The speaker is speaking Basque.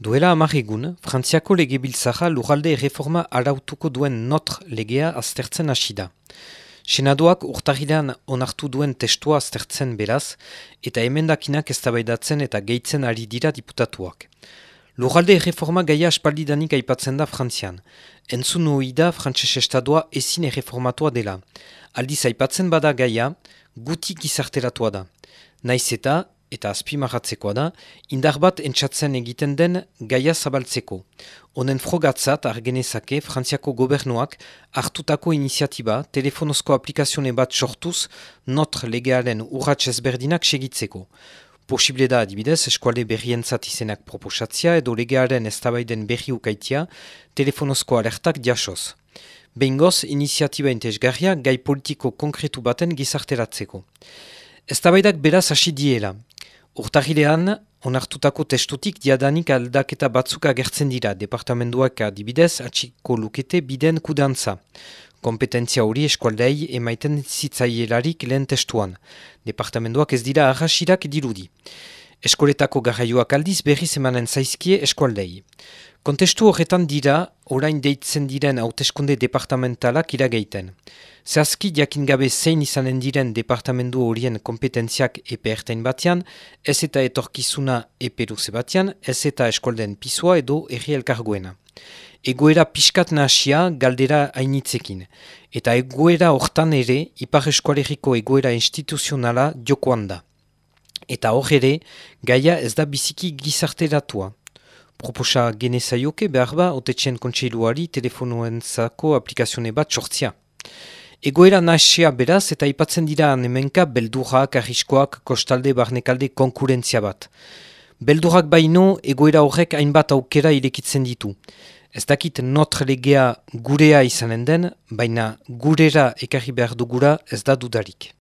Duela amaregun, Frantziako legebiltzaja lugalde reforma arautuko duen notr legea aztertzen hasi da. Senadoak urtahilean onartu duen testua aztertzen beraz, eta emendakinak eztabaidatzen eta gehitzen ari dira diputatuak. Lugalde reforma gaia aspaldidanik aipatzen da Frantzian. Entzun nui da Frantses Estadoa ezin erreformatua dela. Aldiz aipatzen bada gaia, guti gizarteratua da. Naiz eta, eta azpimarratzekoa da, indar bat entzatzen egiten den gaia zabaltzeko. Honen frogatzat argenezake Frantziako gobernuak hartutako iniziatiba telefonozko aplikazione bat sortuz notr legearen urratx ezberdinak segitzeko. Posible da adibidez, eskualde berrientzat izenak proposatzia edo legearen eztabaiden berri ukaitia telefonozko alertak diasoz. Behingoz, iniziatiba entesgarria gai politiko konkretu baten gizarteratzeko. Eztabaidak beraz hasi diela, Urtahilean, onartutako testutik diadanik aldaketa batzuk agertzen dira, departamentuak adibidez atxiko lukete biden kudantza. Kompetentzia hori eskualdei emaiten zitzaielarik lehen testuan. Departamentuak ez dira arrasirak dirudi. Eskoletako garraioak aldiz berriz emanen zaizkie eskualdei. Kontestu horretan dira, orain deitzen diren hauteskunde departamentalak irageiten. Zehazki jakin gabe zein izanen diren departamentu horien kompetentziak epe ertain batean, ez eta etorkizuna epe duze batean, ez eta eskolden pisua edo erri elkargoena. Egoera piskat nahasia galdera hainitzekin, eta egoera hortan ere ipar eskualeriko egoera instituzionala jokoan da. Eta hor ere, gaia ez da biziki gizarteratua. Proposa genezaioke behar ba, otetxen kontseiluari telefonuen zako aplikazione bat sortzia. Egoera nahasia beraz eta ipatzen dira hemenka beldurrak, arriskoak, kostalde, barnekalde, konkurentzia bat. Beldurrak baino egoera horrek hainbat aukera irekitzen ditu. Ez dakit notre legea gurea izanen den, baina gurera ekarri behar dugura ez da dudarik.